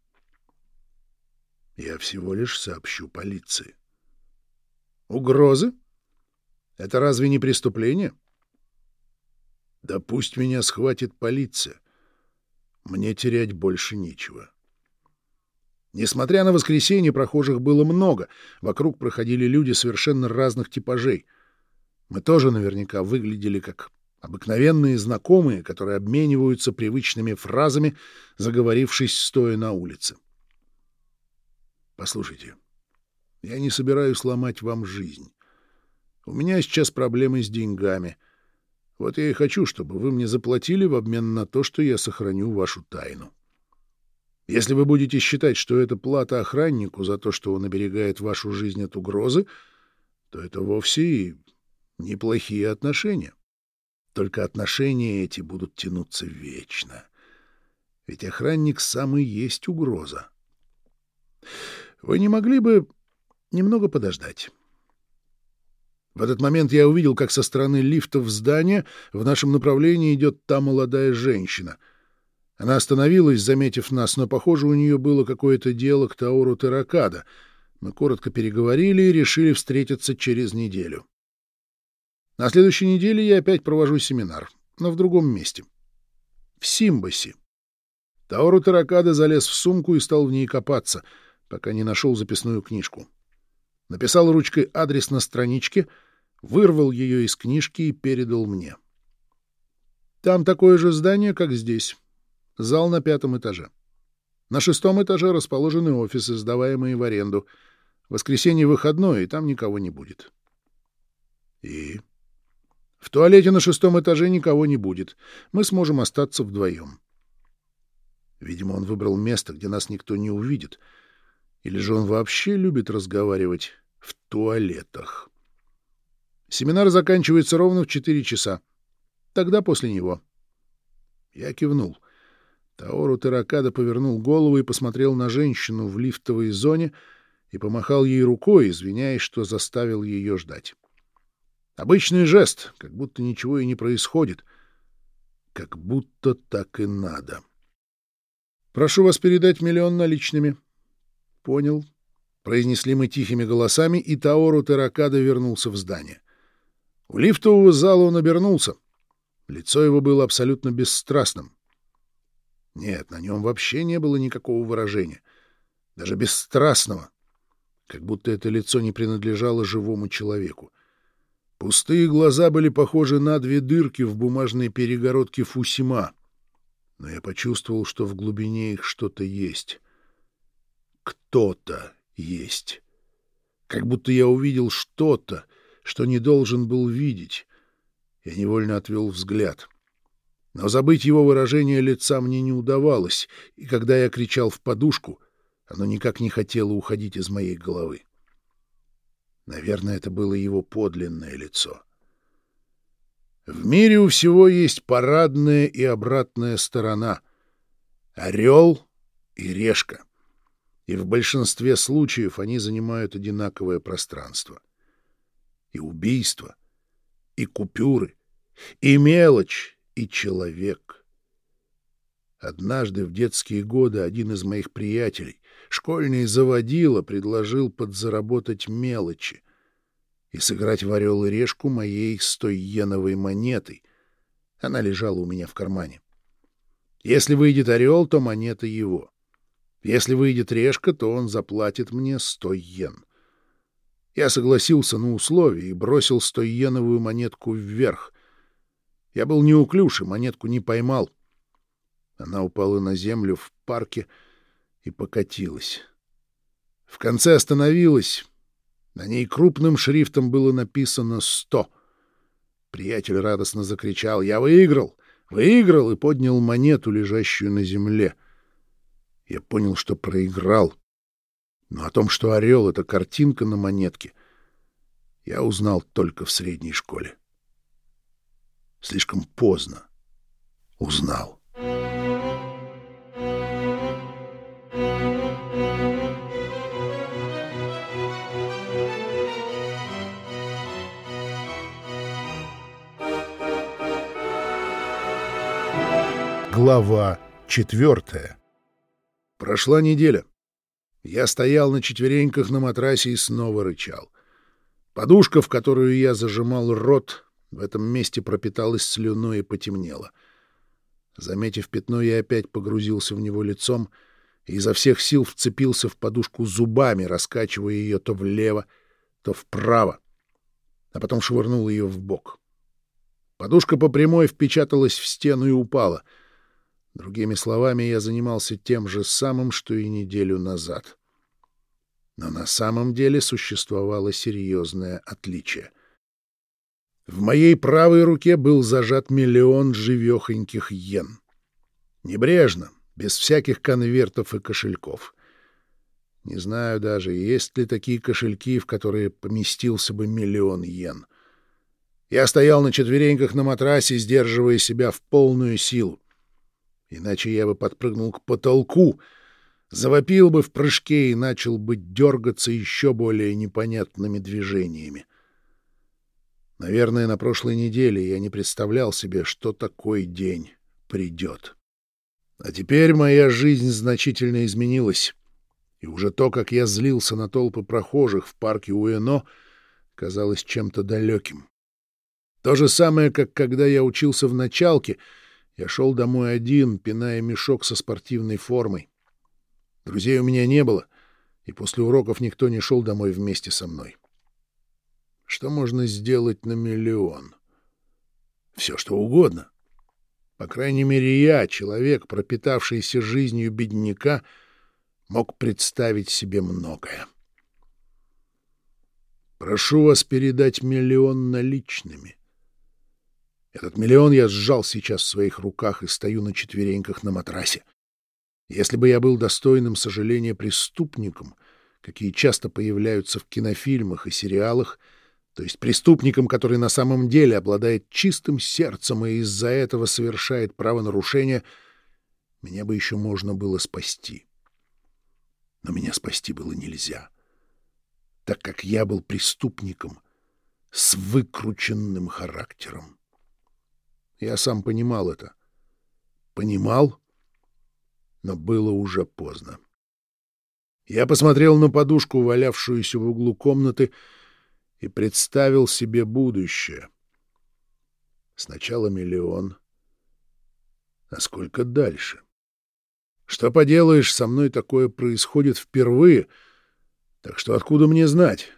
A: — Я всего лишь сообщу полиции. — Угрозы? Это разве не преступление? — Да пусть меня схватит полиция. Мне терять больше нечего. Несмотря на воскресенье, прохожих было много. Вокруг проходили люди совершенно разных типажей. Мы тоже наверняка выглядели как обыкновенные знакомые, которые обмениваются привычными фразами, заговорившись стоя на улице. Послушайте, я не собираюсь ломать вам жизнь. У меня сейчас проблемы с деньгами. Вот я и хочу, чтобы вы мне заплатили в обмен на то, что я сохраню вашу тайну. Если вы будете считать, что это плата охраннику за то, что он оберегает вашу жизнь от угрозы, то это вовсе и неплохие отношения. Только отношения эти будут тянуться вечно. Ведь охранник сам и есть угроза. Вы не могли бы немного подождать? В этот момент я увидел, как со стороны лифта в здание в нашем направлении идет та молодая женщина — она остановилась, заметив нас, но, похоже, у нее было какое-то дело к Тауру Теракада. Мы коротко переговорили и решили встретиться через неделю. На следующей неделе я опять провожу семинар, но в другом месте. В Симбасе. Тауру Теракада залез в сумку и стал в ней копаться, пока не нашел записную книжку. Написал ручкой адрес на страничке, вырвал ее из книжки и передал мне. Там такое же здание, как здесь. Зал на пятом этаже. На шестом этаже расположены офисы, сдаваемые в аренду. Воскресенье выходной, и там никого не будет. И? В туалете на шестом этаже никого не будет. Мы сможем остаться вдвоем. Видимо, он выбрал место, где нас никто не увидит. Или же он вообще любит разговаривать в туалетах. Семинар заканчивается ровно в четыре часа. Тогда после него. Я кивнул. — Таору Теракада повернул голову и посмотрел на женщину в лифтовой зоне и помахал ей рукой, извиняясь, что заставил ее ждать. Обычный жест, как будто ничего и не происходит. Как будто так и надо. «Прошу вас передать миллион наличными». «Понял», — произнесли мы тихими голосами, и Таору Теракада вернулся в здание. У лифтового зала он обернулся. Лицо его было абсолютно бесстрастным. Нет, на нем вообще не было никакого выражения. даже бесстрастного, как будто это лицо не принадлежало живому человеку. Пустые глаза были похожи на две дырки в бумажной перегородке Фусима, но я почувствовал, что в глубине их что-то есть. Кто-то есть. Как будто я увидел что-то, что не должен был видеть. Я невольно отвел взгляд. Но забыть его выражение лица мне не удавалось, и когда я кричал в подушку, оно никак не хотело уходить из моей головы. Наверное, это было его подлинное лицо. В мире у всего есть парадная и обратная сторона. Орел и решка. И в большинстве случаев они занимают одинаковое пространство. И убийство, и купюры, и мелочь, и человек. Однажды в детские годы один из моих приятелей, школьный заводила, предложил подзаработать мелочи и сыграть в орел и решку моей стойеновой монетой. Она лежала у меня в кармане. Если выйдет орел, то монета его. Если выйдет решка, то он заплатит мне сто йен. Я согласился на условия и бросил стойеновую монетку вверх. Я был неуклюж и монетку не поймал. Она упала на землю в парке и покатилась. В конце остановилась. На ней крупным шрифтом было написано «сто». Приятель радостно закричал «Я выиграл! Выиграл!» и поднял монету, лежащую на земле. Я понял, что проиграл. Но о том, что орел — это картинка на монетке, я узнал только в средней школе. Слишком поздно узнал. Глава четвертая Прошла неделя. Я стоял на четвереньках на матрасе и снова рычал. Подушка, в которую я зажимал рот, в этом месте пропиталась слюной и потемнела. Заметив пятно, я опять погрузился в него лицом и изо всех сил вцепился в подушку зубами, раскачивая ее то влево, то вправо, а потом швырнул ее в бок. Подушка по прямой впечаталась в стену и упала — Другими словами, я занимался тем же самым, что и неделю назад. Но на самом деле существовало серьезное отличие. В моей правой руке был зажат миллион живехоньких йен. Небрежно, без всяких конвертов и кошельков. Не знаю даже, есть ли такие кошельки, в которые поместился бы миллион йен. Я стоял на четвереньках на матрасе, сдерживая себя в полную силу. Иначе я бы подпрыгнул к потолку, завопил бы в прыжке и начал бы дергаться еще более непонятными движениями. Наверное, на прошлой неделе я не представлял себе, что такой день придет. А теперь моя жизнь значительно изменилась, и уже то, как я злился на толпы прохожих в парке Уэно, казалось чем-то далеким. То же самое, как когда я учился в началке — я шел домой один, пиная мешок со спортивной формой. Друзей у меня не было, и после уроков никто не шел домой вместе со мной. Что можно сделать на миллион? Все, что угодно. По крайней мере, я, человек, пропитавшийся жизнью бедняка, мог представить себе многое. Прошу вас передать миллион наличными. Этот миллион я сжал сейчас в своих руках и стою на четвереньках на матрасе. Если бы я был достойным сожаления преступником, какие часто появляются в кинофильмах и сериалах, то есть преступником, который на самом деле обладает чистым сердцем и из-за этого совершает правонарушение, меня бы еще можно было спасти. Но меня спасти было нельзя, так как я был преступником с выкрученным характером. Я сам понимал это. Понимал, но было уже поздно. Я посмотрел на подушку, валявшуюся в углу комнаты, и представил себе будущее. Сначала миллион. А сколько дальше? Что поделаешь, со мной такое происходит впервые, так что откуда мне знать?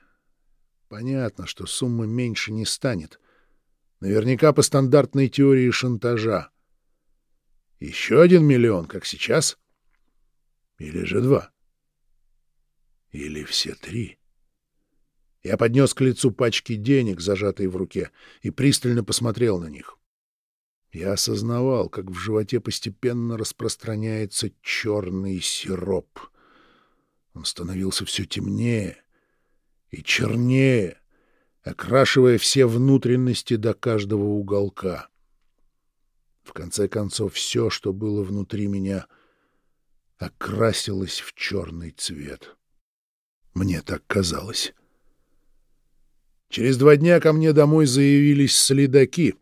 A: Понятно, что сумма меньше не станет. Наверняка по стандартной теории шантажа. Еще один миллион, как сейчас? Или же два? Или все три? Я поднес к лицу пачки денег, зажатые в руке, и пристально посмотрел на них. Я осознавал, как в животе постепенно распространяется черный сироп. Он становился все темнее и чернее, окрашивая все внутренности до каждого уголка. В конце концов, все, что было внутри меня, окрасилось в черный цвет. Мне так казалось. Через два дня ко мне домой заявились следаки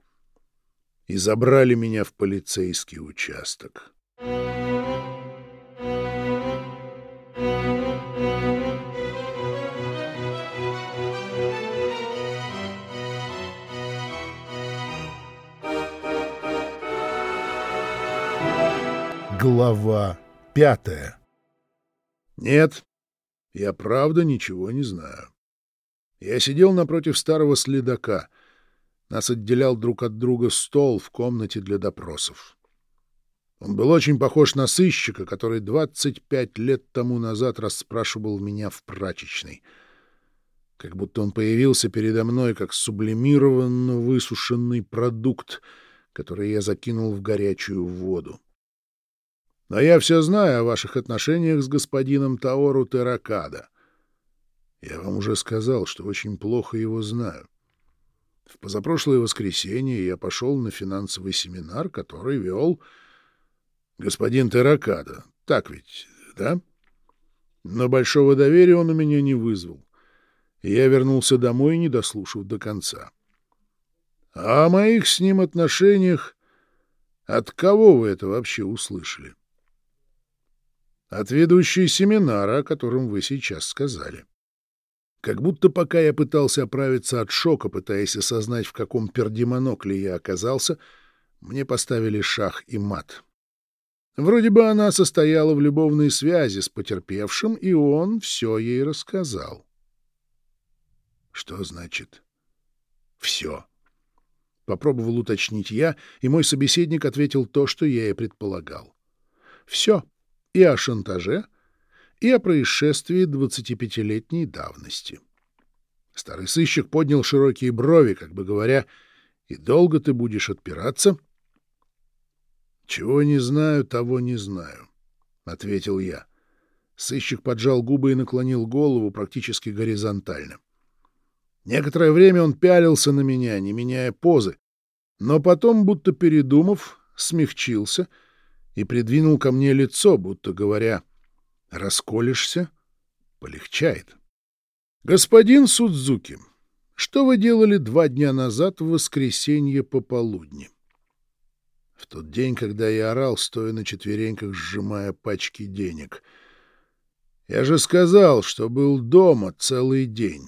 A: и забрали меня в полицейский участок. Глава пятая Нет, я правда ничего не знаю. Я сидел напротив старого следака. Нас отделял друг от друга стол в комнате для допросов. Он был очень похож на сыщика, который 25 лет тому назад расспрашивал меня в прачечной. Как будто он появился передо мной как сублимированно высушенный продукт, который я закинул в горячую воду. Но я все знаю о ваших отношениях с господином Таору Теракада. Я вам уже сказал, что очень плохо его знаю. В позапрошлое воскресенье я пошел на финансовый семинар, который вел господин Теракада. Так ведь, да? Но большого доверия он у меня не вызвал. Я вернулся домой, не дослушав до конца. А о моих с ним отношениях от кого вы это вообще услышали? От ведущей семинара, о котором вы сейчас сказали. Как будто пока я пытался оправиться от шока, пытаясь осознать, в каком пердемонокле я оказался, мне поставили шах и мат. Вроде бы она состояла в любовной связи с потерпевшим, и он все ей рассказал. Что значит «все»? Попробовал уточнить я, и мой собеседник ответил то, что я и предполагал. Все. И о шантаже, и о происшествии 25-летней давности. Старый сыщик поднял широкие брови, как бы говоря, «И долго ты будешь отпираться?» «Чего не знаю, того не знаю», — ответил я. Сыщик поджал губы и наклонил голову практически горизонтально. Некоторое время он пялился на меня, не меняя позы, но потом, будто передумав, смягчился и придвинул ко мне лицо, будто говоря — Расколешься — полегчает. Господин Судзуки, что вы делали два дня назад в воскресенье пополудни? В тот день, когда я орал, стоя на четвереньках, сжимая пачки денег. Я же сказал, что был дома целый день.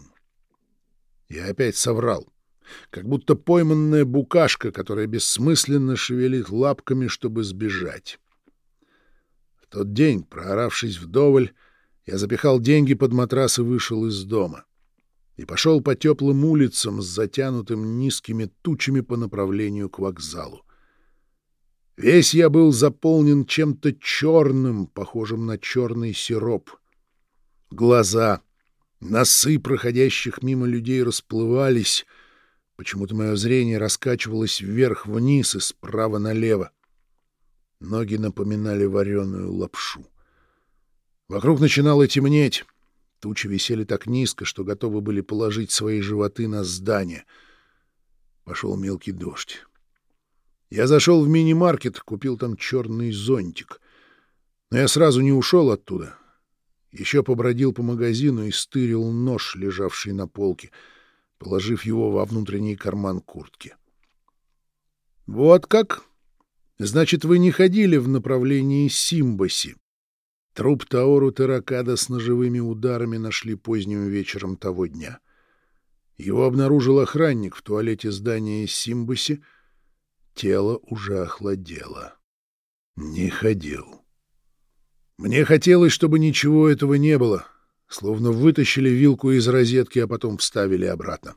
A: Я опять соврал. Как будто пойманная букашка, которая бессмысленно шевелит лапками, чтобы сбежать тот день, прооравшись вдоволь, я запихал деньги под матрас и вышел из дома. И пошел по теплым улицам с затянутым низкими тучами по направлению к вокзалу. Весь я был заполнен чем-то черным, похожим на черный сироп. Глаза, носы проходящих мимо людей расплывались. Почему-то мое зрение раскачивалось вверх-вниз и справа налево. Ноги напоминали вареную лапшу. Вокруг начинало темнеть. Тучи висели так низко, что готовы были положить свои животы на здание. Пошел мелкий дождь. Я зашел в мини-маркет, купил там черный зонтик. Но я сразу не ушел оттуда. Еще побродил по магазину и стырил нож, лежавший на полке, положив его во внутренний карман куртки. «Вот как!» Значит, вы не ходили в направлении Симбаси. Труп Таору Теракада с ножевыми ударами нашли поздним вечером того дня. Его обнаружил охранник в туалете здания Симбаси. Тело уже охладело. Не ходил. Мне хотелось, чтобы ничего этого не было, словно вытащили вилку из розетки, а потом вставили обратно.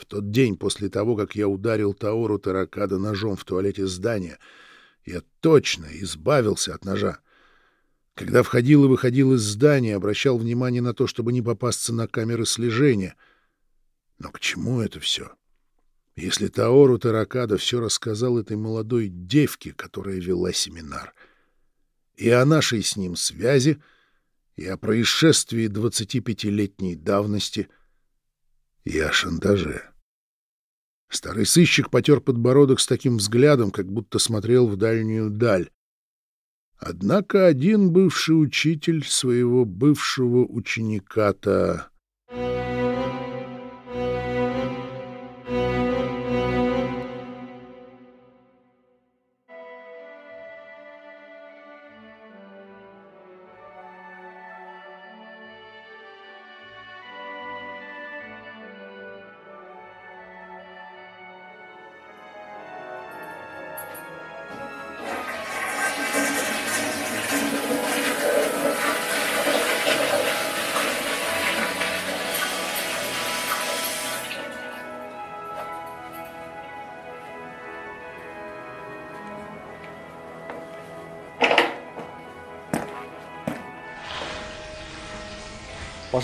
A: В тот день после того, как я ударил Таору Таракада ножом в туалете здания, я точно избавился от ножа. Когда входил и выходил из здания, обращал внимание на то, чтобы не попасться на камеры слежения. Но к чему это все? Если Таору Таракада все рассказал этой молодой девке, которая вела семинар, и о нашей с ним связи, и о происшествии 25-летней давности, и о шантаже. Старый сыщик потер подбородок с таким взглядом, как будто смотрел в дальнюю даль. Однако один бывший учитель своего бывшего ученика-то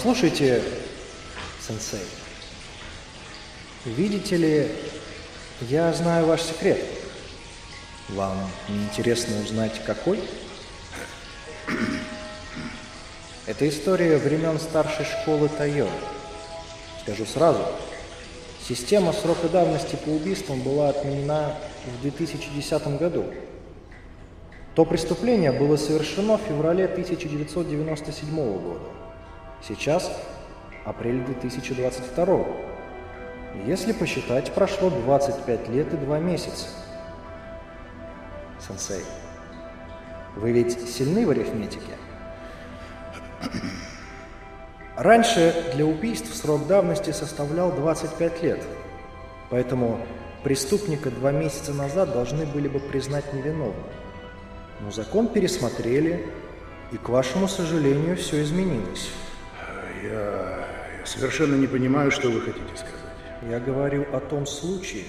B: Послушайте, сенсей, видите ли, я знаю ваш секрет. Вам интересно узнать, какой? Это история времен старшей школы Тайо. Скажу сразу, система срока давности по убийствам была отменена в 2010 году. То преступление было совершено в феврале 1997 года. Сейчас апрель 2022. Если посчитать, прошло 25 лет и 2 месяца. Сенсей, вы ведь сильны в арифметике? Раньше для убийств срок давности составлял 25 лет, поэтому преступника два месяца назад должны были бы признать невиновным. Но закон пересмотрели, и, к вашему сожалению, все изменилось.
A: Я, совершенно не понимаю, что вы хотите сказать.
B: Я говорю о том случае,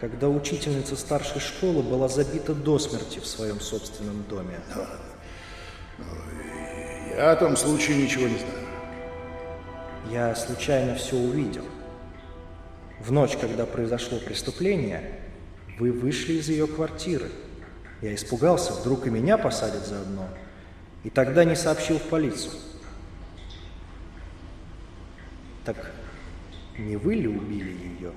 B: когда учительница старшей школы была забита до смерти в своем собственном доме.
A: Я о том случае ничего не знаю.
B: Я случайно все увидел. В ночь, когда произошло преступление, вы вышли из ее квартиры. Я испугался, вдруг и меня посадят заодно. И тогда не сообщил в полицию. Так не вы ли убили ее?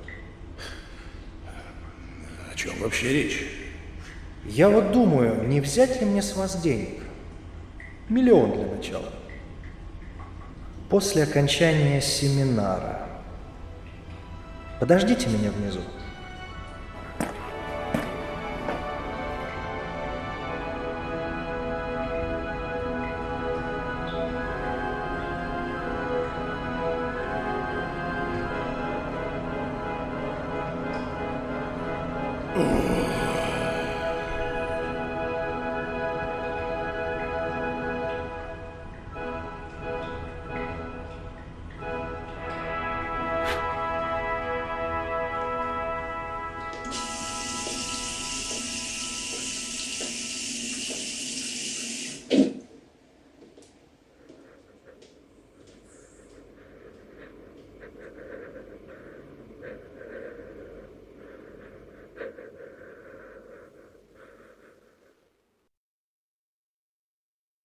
A: О чем вообще речь?
B: Я вот думаю, не взять ли мне с вас денег? Миллион для начала. После окончания семинара. Подождите меня внизу.